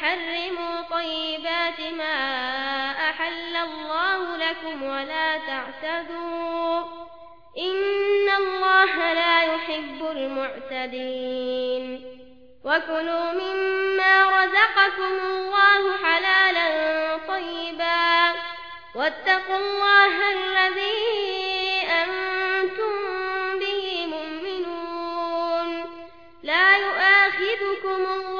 لا تحرموا طيبات ما أحل الله لكم ولا تعتدوا إن الله لا يحب المعتدين وكلوا مما رزقكم الله حلالا طيبا واتقوا الله الذي أنتم به مؤمنون لا يؤاخذكم الله